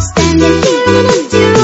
Standing here in a dune.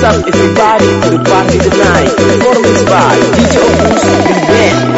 Hands up everybody? To the party tonight. Performance by DJ Opus and Dance